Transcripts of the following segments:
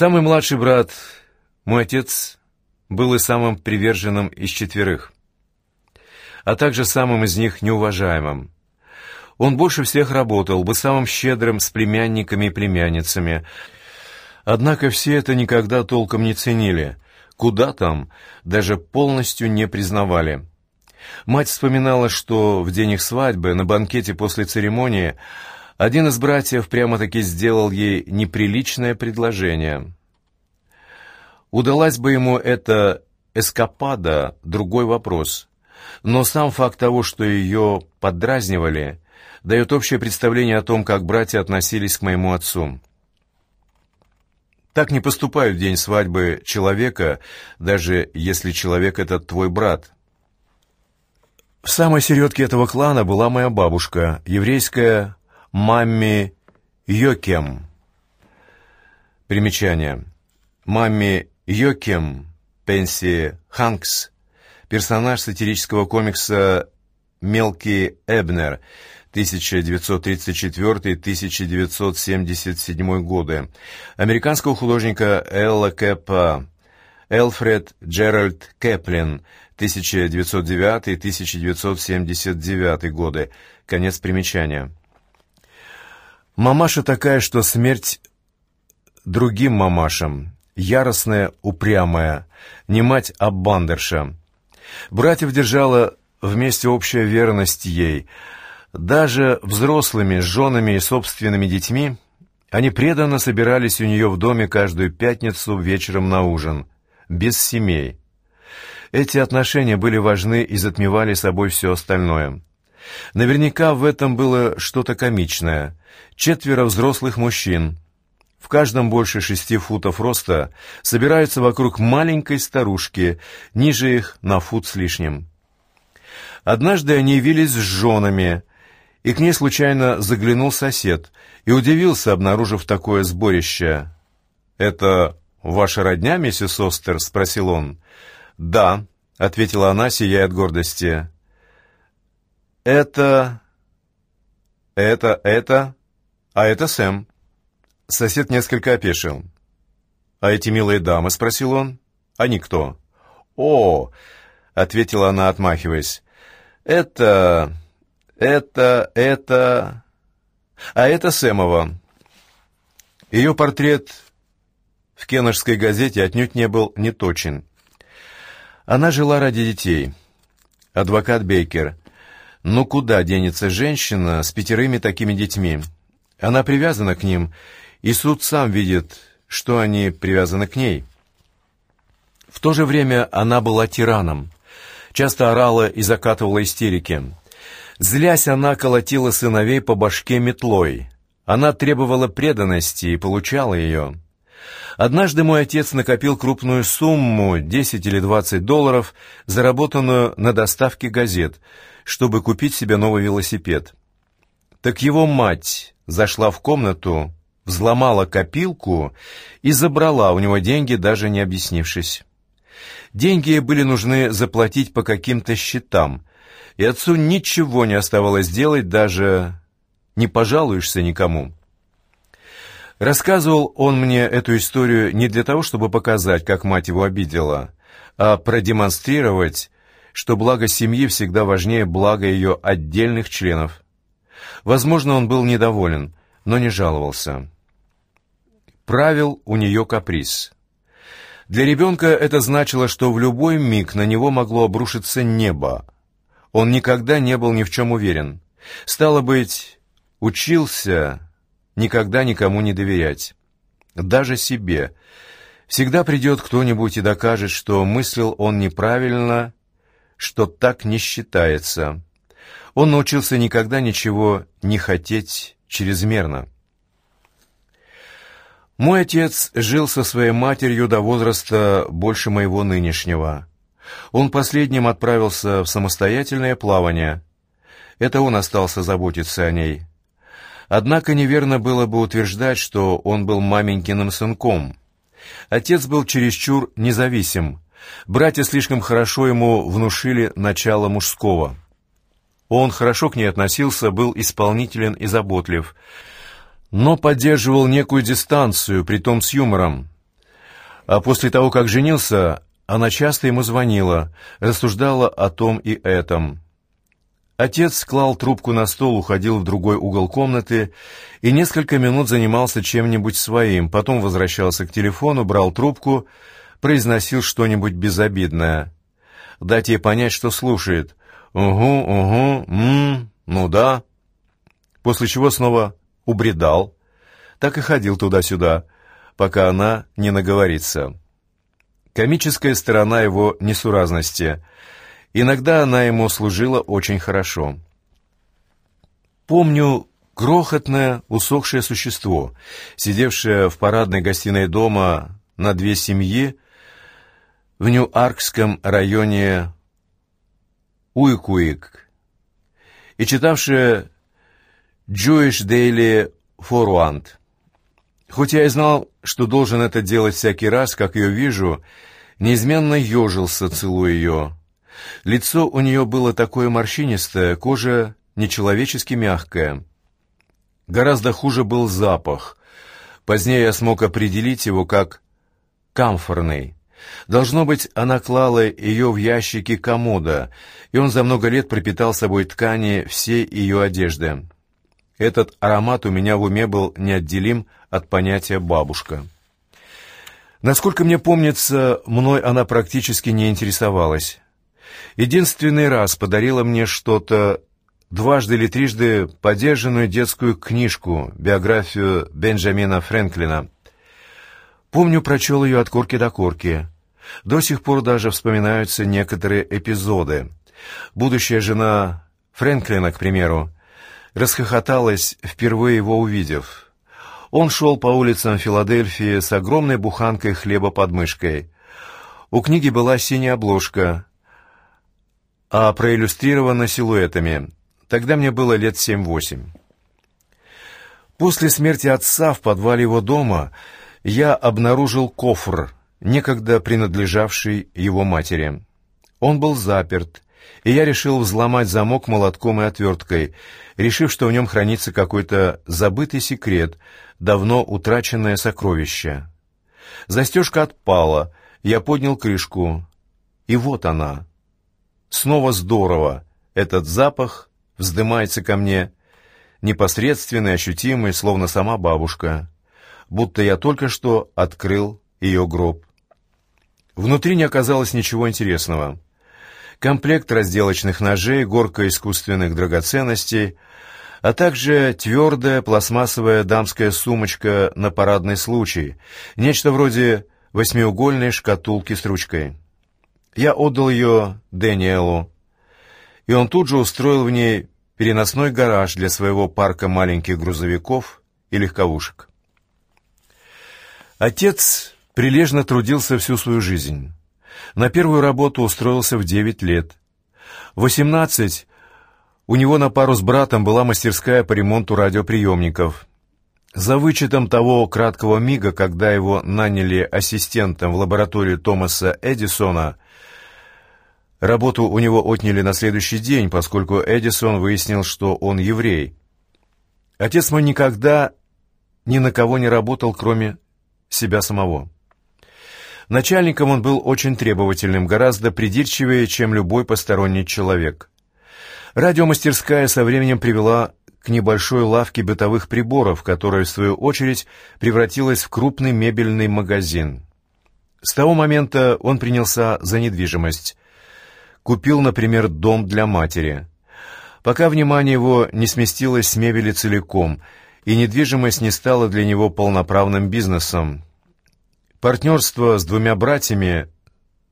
Самый младший брат, мой отец, был и самым приверженным из четверых, а также самым из них неуважаемым. Он больше всех работал, был самым щедрым с племянниками и племянницами. Однако все это никогда толком не ценили. Куда там, даже полностью не признавали. Мать вспоминала, что в день их свадьбы, на банкете после церемонии, один из братьев прямо-таки сделал ей неприличное предложение. Удалась бы ему эта эскапада — другой вопрос. Но сам факт того, что ее поддразнивали, дает общее представление о том, как братья относились к моему отцу. Так не поступают в день свадьбы человека, даже если человек — это твой брат. В самой середке этого клана была моя бабушка, еврейская Мамми Йокем. Примечание. Мамми Йокем, Пенси Ханкс, персонаж сатирического комикса «Мелкий Эбнер», 1934-1977 годы, американского художника Элла Кэпа, Элфред Джеральд Кэплин, 1909-1979 годы, конец примечания. Мамаша такая, что смерть другим мамашам, яростная, упрямая, не мать, а бандерша. Братьев держала вместе общая верность ей — даже взрослыми, с женами и собственными детьми они преданно собирались у нее в доме каждую пятницу вечером на ужин, без семей. Эти отношения были важны и затмевали собой все остальное. Наверняка в этом было что-то комичное. Четверо взрослых мужчин, в каждом больше шести футов роста, собираются вокруг маленькой старушки, ниже их на фут с лишним. Однажды они явились с женами, и к ней случайно заглянул сосед и удивился, обнаружив такое сборище. «Это ваша родня, миссис Остер?» — спросил он. «Да», — ответила она, сияя от гордости. «Это... это... это... а это Сэм». Сосед несколько опешил. «А эти милые дамы?» — спросил он. «Они кто?» «О!» — ответила она, отмахиваясь. «Это... Это, это... А это Сэмова. Ее портрет в кеннерской газете отнюдь не был неточен. Она жила ради детей. Адвокат Бейкер. Но куда денется женщина с пятерыми такими детьми? Она привязана к ним, и суд сам видит, что они привязаны к ней. В то же время она была тираном. Часто орала и закатывала истерики. Злясь, она колотила сыновей по башке метлой. Она требовала преданности и получала ее. Однажды мой отец накопил крупную сумму, 10 или 20 долларов, заработанную на доставке газет, чтобы купить себе новый велосипед. Так его мать зашла в комнату, взломала копилку и забрала у него деньги, даже не объяснившись. Деньги были нужны заплатить по каким-то счетам, и отцу ничего не оставалось делать, даже не пожалуешься никому. Рассказывал он мне эту историю не для того, чтобы показать, как мать его обидела, а продемонстрировать, что благо семьи всегда важнее блага ее отдельных членов. Возможно, он был недоволен, но не жаловался. Правил у нее каприз. Для ребенка это значило, что в любой миг на него могло обрушиться небо, он никогда не был ни в чем уверен. Стало быть, учился никогда никому не доверять. Даже себе. Всегда придет кто-нибудь и докажет, что мыслил он неправильно, что так не считается. Он научился никогда ничего не хотеть чрезмерно. Мой отец жил со своей матерью до возраста больше моего нынешнего. Он последним отправился в самостоятельное плавание. Это он остался заботиться о ней. Однако неверно было бы утверждать, что он был маменькиным сынком. Отец был чересчур независим. Братья слишком хорошо ему внушили начало мужского. Он хорошо к ней относился, был исполнителен и заботлив, но поддерживал некую дистанцию, притом с юмором. А после того, как женился, она часто ему звонила, рассуждала о том и этом. Отец клал трубку на стол, уходил в другой угол комнаты и несколько минут занимался чем-нибудь своим, потом возвращался к телефону, брал трубку, произносил что-нибудь безобидное. Дать ей понять, что слушает. «Угу, угу, м ну да». После чего снова убредал. Так и ходил туда-сюда, пока она не наговорится. Комическая сторона его несуразности. Иногда она ему служила очень хорошо. Помню крохотное усохшее существо, сидевшее в парадной гостиной дома на две семьи в Нью-Аркском районе Уикуик и читавшее Jewish Daily Forward. Хоть я и знал, что должен это делать всякий раз, как ее вижу, неизменно ежился, целуя ее. Лицо у нее было такое морщинистое, кожа нечеловечески мягкая. Гораздо хуже был запах. Позднее я смог определить его как камфорный. Должно быть, она клала ее в ящики комода, и он за много лет пропитал собой ткани всей ее одежды. Этот аромат у меня в уме был неотделим от понятия «бабушка». Насколько мне помнится, мной она практически не интересовалась. Единственный раз подарила мне что-то, дважды или трижды подержанную детскую книжку, биографию Бенджамина Фрэнклина. Помню, прочел ее от корки до корки. До сих пор даже вспоминаются некоторые эпизоды. Будущая жена Фрэнклина, к примеру, расхохоталась, впервые его увидев. Он шел по улицам Филадельфии с огромной буханкой хлеба под мышкой. У книги была синяя обложка, а проиллюстрирована силуэтами. Тогда мне было лет семь-восемь. После смерти отца в подвале его дома я обнаружил кофр, некогда принадлежавший его матери. Он был заперт, и я решил взломать замок молотком и отверткой, решив, что в нем хранится какой-то забытый секрет, давно утраченное сокровище. Застежка отпала, я поднял крышку, и вот она. Снова здорово, этот запах вздымается ко мне, непосредственный, ощутимый, словно сама бабушка, будто я только что открыл ее гроб. Внутри не оказалось ничего интересного комплект разделочных ножей, горка искусственных драгоценностей, а также твердая пластмассовая дамская сумочка на парадный случай, нечто вроде восьмиугольной шкатулки с ручкой. Я отдал ее Дэниелу, и он тут же устроил в ней переносной гараж для своего парка маленьких грузовиков и легковушек. Отец прилежно трудился всю свою жизнь. На первую работу устроился в девять лет. В восемнадцать у него на пару с братом была мастерская по ремонту радиоприемников. За вычетом того краткого мига, когда его наняли ассистентом в лабораторию Томаса Эдисона, работу у него отняли на следующий день, поскольку Эдисон выяснил, что он еврей. Отец мой никогда ни на кого не работал, кроме себя самого. Начальником он был очень требовательным, гораздо придирчивее, чем любой посторонний человек. Радиомастерская со временем привела к небольшой лавке бытовых приборов, которая, в свою очередь, превратилась в крупный мебельный магазин. С того момента он принялся за недвижимость. Купил, например, дом для матери. Пока внимание его не сместилось с мебели целиком, и недвижимость не стала для него полноправным бизнесом, Партнерство с двумя братьями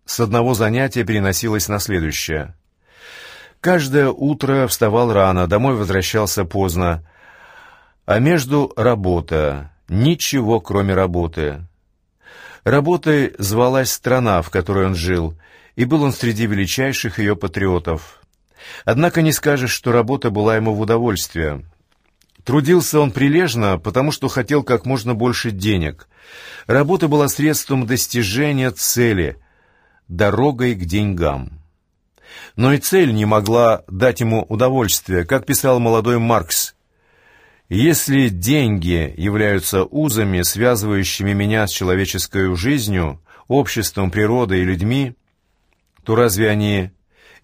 с одного занятия переносилось на следующее. Каждое утро вставал рано, домой возвращался поздно, а между работа, ничего кроме работы. Работой звалась страна, в которой он жил, и был он среди величайших ее патриотов. Однако не скажешь, что работа была ему в удовольствие – Трудился он прилежно, потому что хотел как можно больше денег. Работа была средством достижения цели, дорогой к деньгам. Но и цель не могла дать ему удовольствие, как писал молодой Маркс. «Если деньги являются узами, связывающими меня с человеческой жизнью, обществом, природой и людьми, то разве они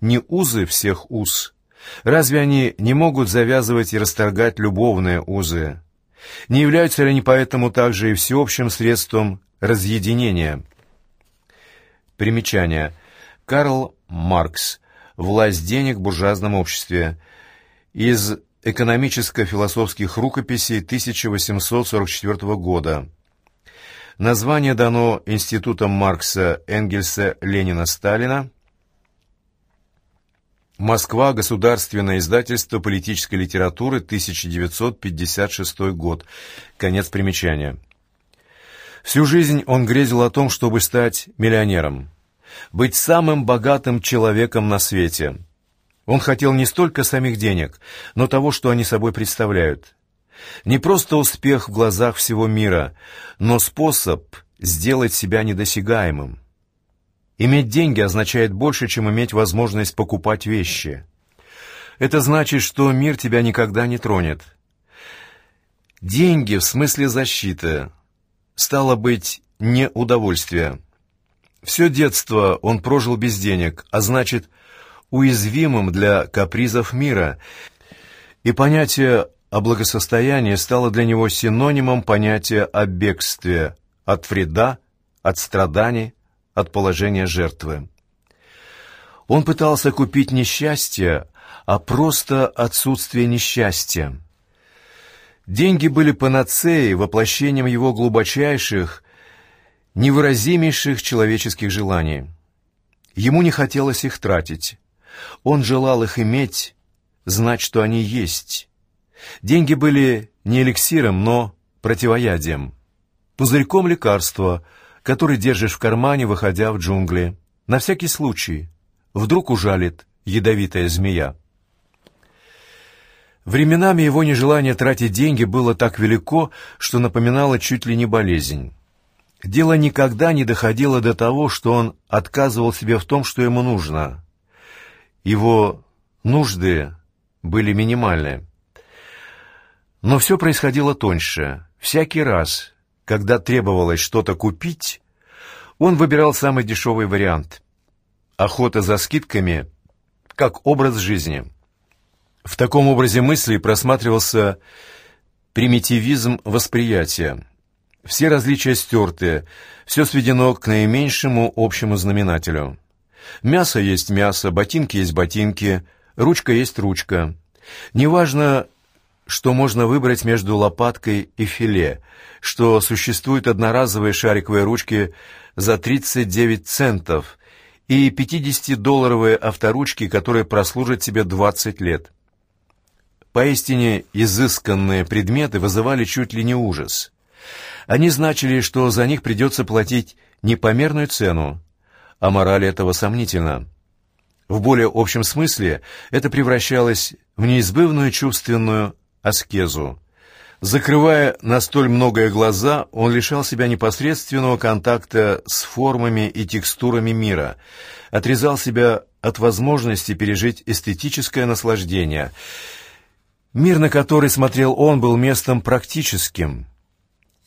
не узы всех уз? Разве они не могут завязывать и расторгать любовные узы? Не являются ли они поэтому также и всеобщим средством разъединения? Примечание. Карл Маркс. «Власть денег в буржуазном обществе». Из экономическо-философских рукописей 1844 года. Название дано Институтом Маркса, Энгельса, Ленина, Сталина. Москва. Государственное издательство политической литературы, 1956 год. Конец примечания. Всю жизнь он грезил о том, чтобы стать миллионером, быть самым богатым человеком на свете. Он хотел не столько самих денег, но того, что они собой представляют. Не просто успех в глазах всего мира, но способ сделать себя недосягаемым. Иметь деньги означает больше, чем иметь возможность покупать вещи. Это значит, что мир тебя никогда не тронет. Деньги в смысле защиты. Стало быть, не удовольствие. Все детство он прожил без денег, а значит, уязвимым для капризов мира. И понятие о благосостоянии стало для него синонимом понятия о бегстве от вреда, от страданий, от положения жертвы. Он пытался купить не счастье, а просто отсутствие несчастья. Деньги были панацеей, воплощением его глубочайших, невыразимейших человеческих желаний. Ему не хотелось их тратить. Он желал их иметь, знать, что они есть. Деньги были не эликсиром, но противоядием, пузырьком лекарства — который держишь в кармане, выходя в джунгли. На всякий случай. Вдруг ужалит ядовитая змея. Временами его нежелание тратить деньги было так велико, что напоминало чуть ли не болезнь. Дело никогда не доходило до того, что он отказывал себе в том, что ему нужно. Его нужды были минимальны. Но все происходило тоньше. Всякий раз, когда требовалось что-то купить, он выбирал самый дешевый вариант. Охота за скидками как образ жизни. В таком образе мысли просматривался примитивизм восприятия. Все различия стерты, все сведено к наименьшему общему знаменателю. Мясо есть мясо, ботинки есть ботинки, ручка есть ручка. Неважно, что можно выбрать между лопаткой и филе, что существуют одноразовые шариковые ручки за 39 центов и 50-долларовые авторучки, которые прослужат тебе 20 лет. Поистине изысканные предметы вызывали чуть ли не ужас. Они значили, что за них придется платить непомерную цену, а мораль этого сомнительна. В более общем смысле это превращалось в неизбывную чувственную аскезу. Закрывая на столь многое глаза, он лишал себя непосредственного контакта с формами и текстурами мира, отрезал себя от возможности пережить эстетическое наслаждение. Мир, на который смотрел он, был местом практическим.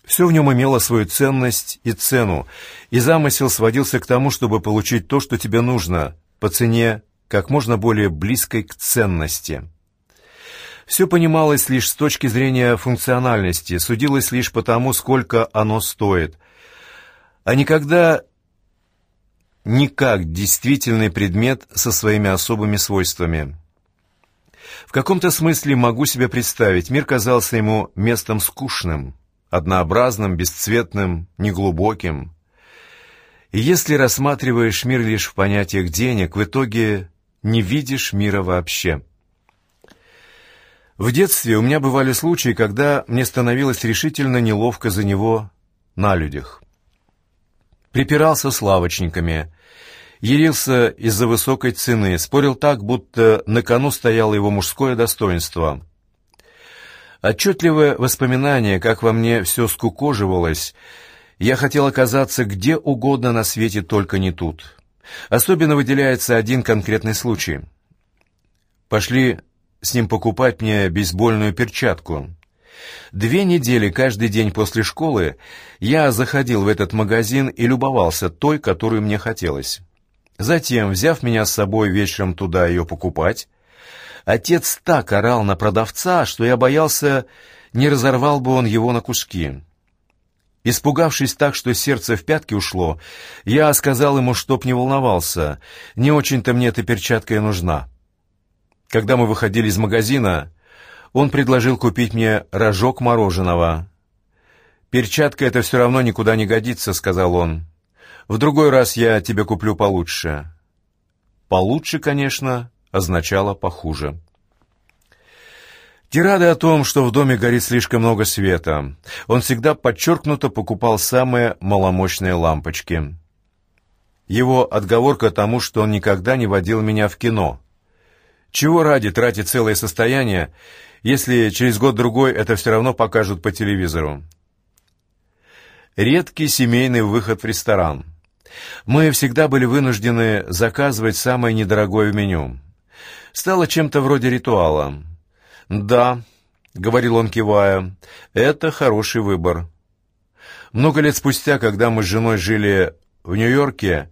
Все в нем имело свою ценность и цену, и замысел сводился к тому, чтобы получить то, что тебе нужно, по цене как можно более близкой к ценности. Все понималось лишь с точки зрения функциональности, судилось лишь по тому, сколько оно стоит, а никогда никак действительный предмет со своими особыми свойствами. В каком-то смысле могу себе представить, мир казался ему местом скучным, однообразным, бесцветным, неглубоким. И если рассматриваешь мир лишь в понятиях денег, в итоге не видишь мира вообще. В детстве у меня бывали случаи, когда мне становилось решительно неловко за него на людях. Припирался с лавочниками, ярился из-за высокой цены, спорил так, будто на кону стояло его мужское достоинство. Отчетливое воспоминание, как во мне все скукоживалось, я хотел оказаться где угодно на свете, только не тут. Особенно выделяется один конкретный случай. Пошли с ним покупать мне бейсбольную перчатку. Две недели каждый день после школы я заходил в этот магазин и любовался той, которую мне хотелось. Затем, взяв меня с собой вечером туда ее покупать, отец так орал на продавца, что я боялся, не разорвал бы он его на куски. Испугавшись так, что сердце в пятки ушло, я сказал ему, чтоб не волновался, не очень-то мне эта перчатка и нужна. Когда мы выходили из магазина, он предложил купить мне рожок мороженого. «Перчатка это все равно никуда не годится», — сказал он. «В другой раз я тебе куплю получше». «Получше», конечно, означало «похуже». Тирады о том, что в доме горит слишком много света. Он всегда подчеркнуто покупал самые маломощные лампочки. Его отговорка тому, что он никогда не водил меня в кино. Чего ради тратить целое состояние, если через год-другой это все равно покажут по телевизору? Редкий семейный выход в ресторан. Мы всегда были вынуждены заказывать самое недорогое в меню. Стало чем-то вроде ритуала – «Да», — говорил он, кивая, — «это хороший выбор». Много лет спустя, когда мы с женой жили в Нью-Йорке,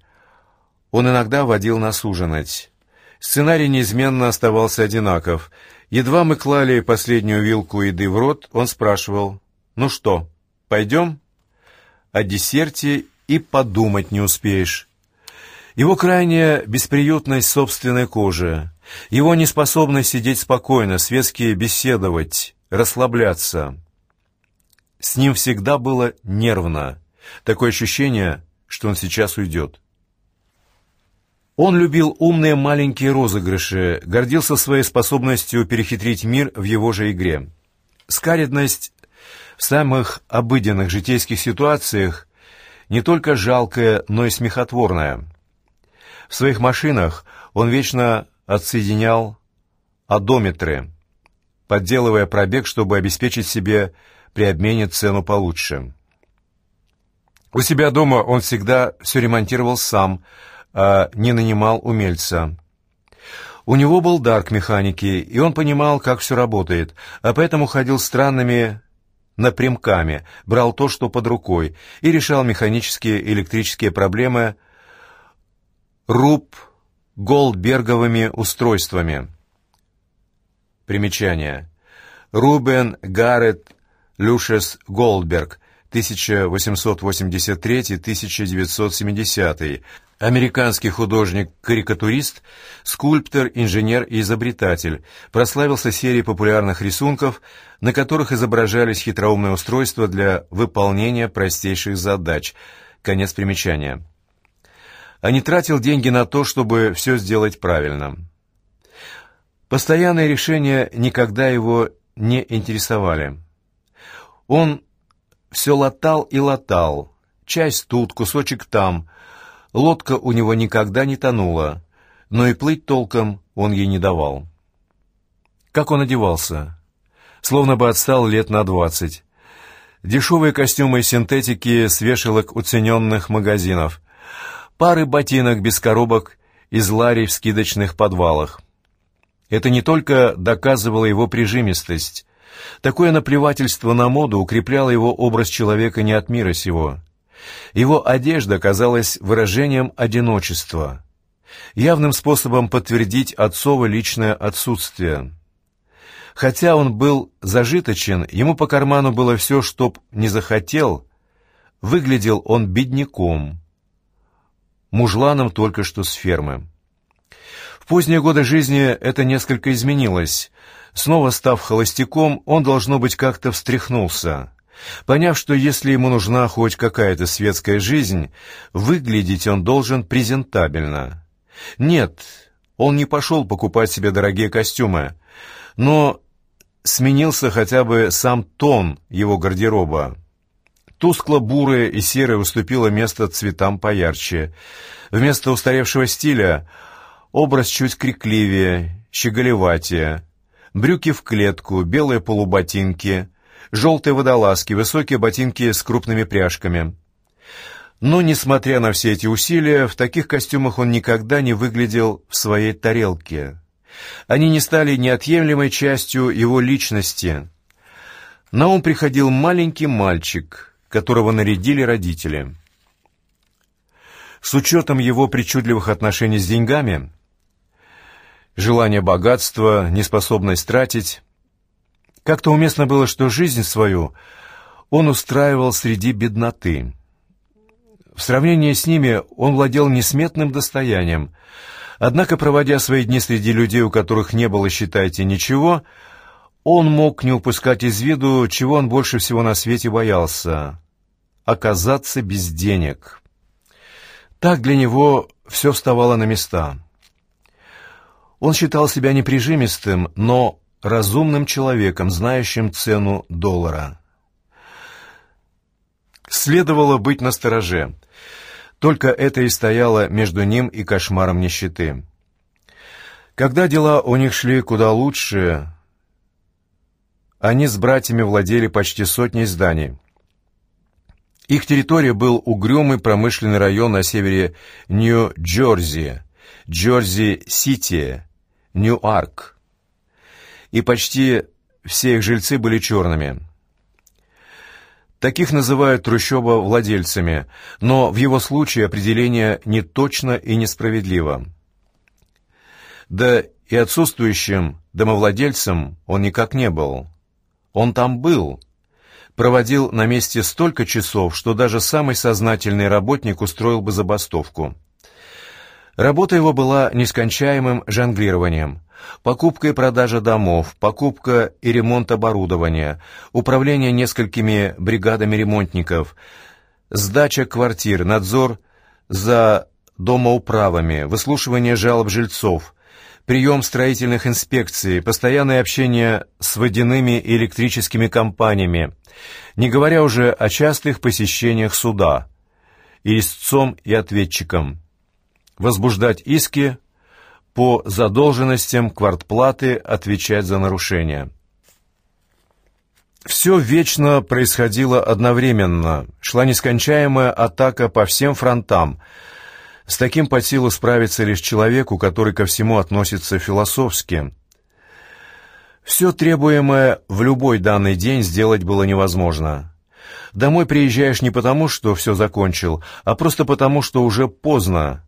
он иногда водил нас ужинать. Сценарий неизменно оставался одинаков. Едва мы клали последнюю вилку еды в рот, он спрашивал, «Ну что, пойдем?» О десерте и подумать не успеешь. Его крайняя бесприютность собственной кожи, его неспособность сидеть спокойно, светски беседовать, расслабляться. С ним всегда было нервно, такое ощущение, что он сейчас уйдет. Он любил умные маленькие розыгрыши, гордился своей способностью перехитрить мир в его же игре. Скаридность в самых обыденных житейских ситуациях не только жалкая, но и смехотворная – в своих машинах он вечно отсоединял одометры, подделывая пробег, чтобы обеспечить себе при обмене цену получше. У себя дома он всегда все ремонтировал сам, а не нанимал умельца. У него был дар к механике, и он понимал, как все работает, а поэтому ходил странными напрямками, брал то, что под рукой, и решал механические электрические проблемы Руб Голдберговыми устройствами. Примечание. Рубен Гаррет Люшес Голдберг, 1883-1970, американский художник-карикатурист, скульптор, инженер и изобретатель, прославился серией популярных рисунков, на которых изображались хитроумные устройства для выполнения простейших задач. Конец примечания а не тратил деньги на то, чтобы все сделать правильно. Постоянные решения никогда его не интересовали. Он все латал и латал, часть тут, кусочек там. Лодка у него никогда не тонула, но и плыть толком он ей не давал. Как он одевался? Словно бы отстал лет на двадцать. Дешевые костюмы синтетики с вешалок уцененных магазинов, пары ботинок без коробок из ларей в скидочных подвалах. Это не только доказывало его прижимистость. Такое наплевательство на моду укрепляло его образ человека не от мира сего. Его одежда казалась выражением одиночества, явным способом подтвердить отцово личное отсутствие. Хотя он был зажиточен, ему по карману было все, чтоб не захотел, выглядел он бедняком — мужланом только что с фермы. В поздние годы жизни это несколько изменилось. Снова став холостяком, он, должно быть, как-то встряхнулся. Поняв, что если ему нужна хоть какая-то светская жизнь, выглядеть он должен презентабельно. Нет, он не пошел покупать себе дорогие костюмы, но сменился хотя бы сам тон его гардероба. Тускло-бурое и серое уступило место цветам поярче. Вместо устаревшего стиля образ чуть крикливее, щеголеватее. Брюки в клетку, белые полуботинки, желтые водолазки, высокие ботинки с крупными пряжками. Но, несмотря на все эти усилия, в таких костюмах он никогда не выглядел в своей тарелке. Они не стали неотъемлемой частью его личности — на ум приходил маленький мальчик, которого нарядили родители. С учетом его причудливых отношений с деньгами, желания богатства, неспособность тратить, как-то уместно было, что жизнь свою он устраивал среди бедноты. В сравнении с ними он владел несметным достоянием, однако, проводя свои дни среди людей, у которых не было, считайте, ничего, он мог не упускать из виду, чего он больше всего на свете боялся — оказаться без денег. Так для него все вставало на места. Он считал себя неприжимистым, но разумным человеком, знающим цену доллара. Следовало быть настороже. Только это и стояло между ним и кошмаром нищеты. Когда дела у них шли куда лучше, они с братьями владели почти сотней зданий. Их территория был угрюмый промышленный район на севере Нью-Джерси, Джерси-Сити, Нью-Арк. И почти все их жильцы были черными. Таких называют трущоба-владельцами, но в его случае определение не точно и несправедливо. Да и отсутствующим домовладельцем он никак не был. Он там был, проводил на месте столько часов, что даже самый сознательный работник устроил бы забастовку. Работа его была нескончаемым жонглированием. Покупка и продажа домов, покупка и ремонт оборудования, управление несколькими бригадами ремонтников, сдача квартир, надзор за домоуправами, выслушивание жалоб жильцов, прием строительных инспекций, постоянное общение с водяными и электрическими компаниями, не говоря уже о частых посещениях суда, истцом и ответчиком, возбуждать иски по задолженностям квартплаты, отвечать за нарушения. Все вечно происходило одновременно, шла нескончаемая атака по всем фронтам. С таким под силу справиться лишь человеку, который ко всему относится философски. Все требуемое в любой данный день сделать было невозможно. Домой приезжаешь не потому, что все закончил, а просто потому, что уже поздно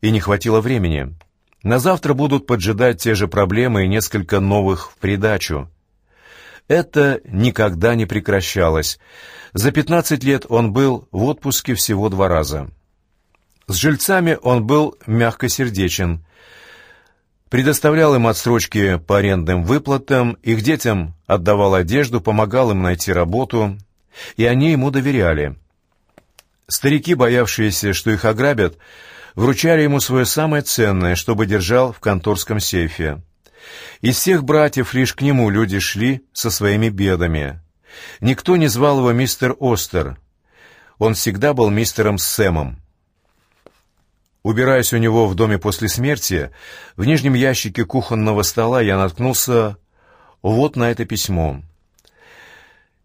и не хватило времени. На завтра будут поджидать те же проблемы и несколько новых в придачу. Это никогда не прекращалось. За 15 лет он был в отпуске всего два раза. С жильцами он был мягкосердечен. Предоставлял им отсрочки по арендным выплатам, их детям отдавал одежду, помогал им найти работу, и они ему доверяли. Старики, боявшиеся, что их ограбят, вручали ему свое самое ценное, чтобы держал в конторском сейфе. Из всех братьев лишь к нему люди шли со своими бедами. Никто не звал его мистер Остер. Он всегда был мистером Сэмом. Убираясь у него в доме после смерти, в нижнем ящике кухонного стола я наткнулся вот на это письмо.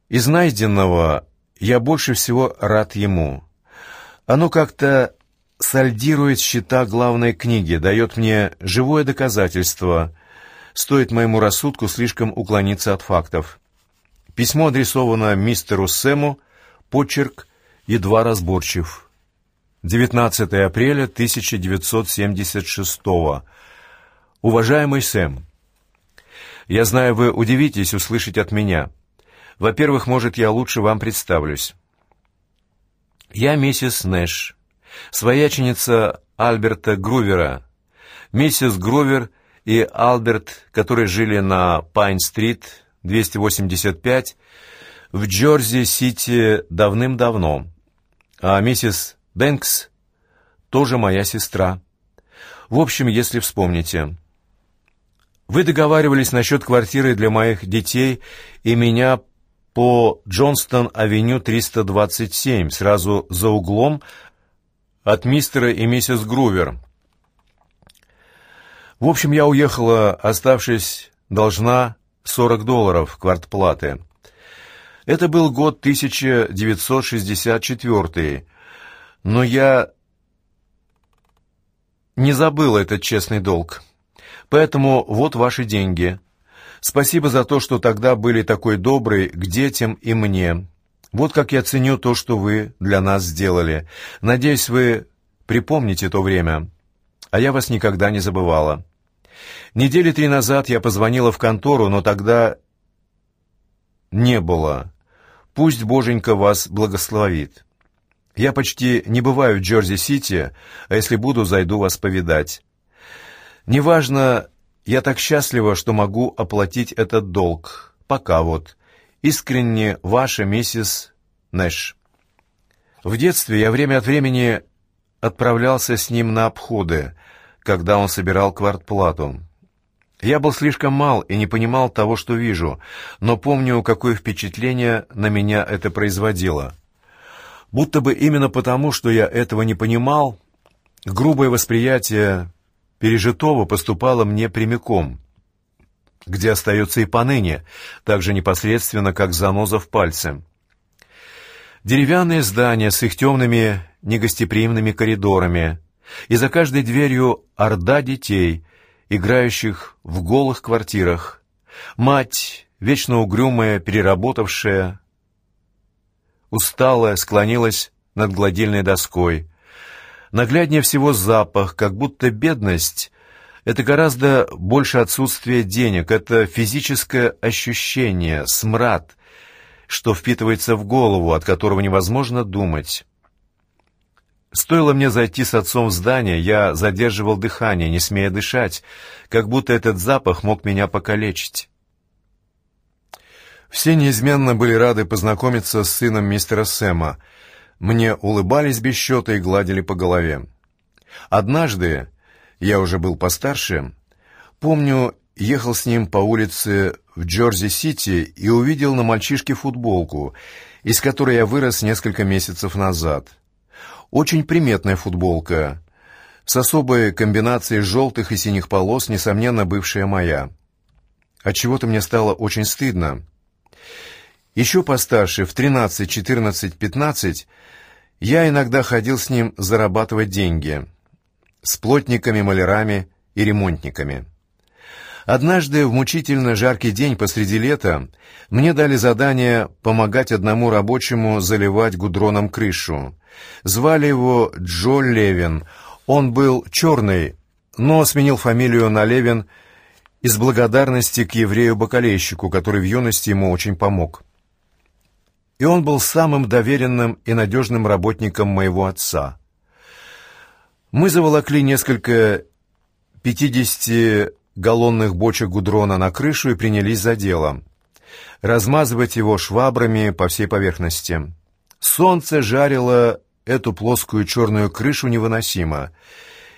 Из найденного я больше всего рад ему. Оно как-то сальдирует счета главной книги, дает мне живое доказательство. Стоит моему рассудку слишком уклониться от фактов. Письмо адресовано мистеру Сэму, почерк едва разборчив. 19 апреля 1976 Уважаемый Сэм, я знаю, вы удивитесь услышать от меня. Во-первых, может, я лучше вам представлюсь. Я миссис Нэш, свояченица Альберта Грувера. Миссис Грувер и Альберт, которые жили на Пайн-стрит, 285, в Джерси-Сити давным-давно. А миссис Бэнкс тоже моя сестра. В общем, если вспомните. Вы договаривались насчет квартиры для моих детей и меня по Джонстон-авеню 327, сразу за углом от мистера и миссис Грувер. В общем, я уехала, оставшись должна 40 долларов квартплаты. Это был год 1964, но я не забыл этот честный долг. Поэтому вот ваши деньги. Спасибо за то, что тогда были такой добрый к детям и мне. Вот как я ценю то, что вы для нас сделали. Надеюсь, вы припомните то время. А я вас никогда не забывала. Недели три назад я позвонила в контору, но тогда не было. Пусть Боженька вас благословит. Я почти не бываю в Джерси-Сити, а если буду, зайду вас повидать. Неважно, я так счастлива, что могу оплатить этот долг. Пока вот. Искренне ваша миссис Нэш. В детстве я время от времени отправлялся с ним на обходы, когда он собирал квартплату. Я был слишком мал и не понимал того, что вижу, но помню, какое впечатление на меня это производило. Будто бы именно потому, что я этого не понимал, грубое восприятие пережитого поступало мне прямиком, где остается и поныне, так же непосредственно, как заноза в пальце. Деревянные здания с их темными негостеприимными коридорами, и за каждой дверью орда детей, играющих в голых квартирах. Мать, вечно угрюмая, переработавшая, усталая, склонилась над гладильной доской. Нагляднее всего запах, как будто бедность — это гораздо больше отсутствие денег, это физическое ощущение, смрад, что впитывается в голову, от которого невозможно думать. Стоило мне зайти с отцом в здание, я задерживал дыхание, не смея дышать, как будто этот запах мог меня покалечить. Все неизменно были рады познакомиться с сыном мистера Сэма. Мне улыбались без счета и гладили по голове. Однажды, я уже был постарше, помню, ехал с ним по улице в Джорзи-Сити и увидел на мальчишке футболку, из которой я вырос несколько месяцев назад — очень приметная футболка, с особой комбинацией желтых и синих полос, несомненно, бывшая моя. Отчего-то мне стало очень стыдно. Еще постарше, в 13, 14, 15, я иногда ходил с ним зарабатывать деньги. С плотниками, малярами и ремонтниками. Однажды в мучительно жаркий день посреди лета мне дали задание помогать одному рабочему заливать гудроном крышу. Звали его Джо Левин. Он был черный, но сменил фамилию на Левин из благодарности к еврею-бакалейщику, который в юности ему очень помог. И он был самым доверенным и надежным работником моего отца. Мы заволокли несколько 50-галлонных бочек гудрона на крышу и принялись за дело. Размазывать его швабрами по всей поверхности. Солнце жарило эту плоскую черную крышу невыносимо,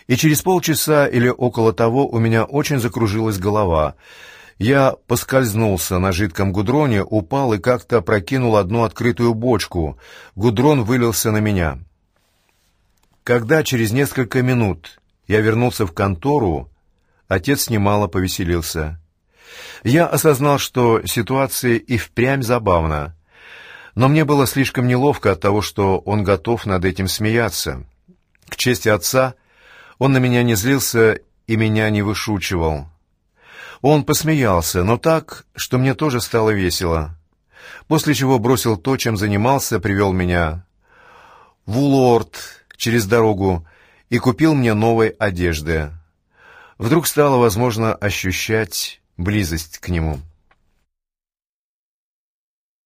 и через полчаса или около того у меня очень закружилась голова. Я поскользнулся на жидком гудроне, упал и как-то прокинул одну открытую бочку. Гудрон вылился на меня. Когда через несколько минут я вернулся в контору, отец немало повеселился. Я осознал, что ситуация и впрямь забавна. Но мне было слишком неловко от того, что он готов над этим смеяться. К чести отца, он на меня не злился и меня не вышучивал. Он посмеялся, но так, что мне тоже стало весело. После чего бросил то, чем занимался, привел меня в Улорд через дорогу и купил мне новой одежды. Вдруг стало возможно ощущать близость к нему.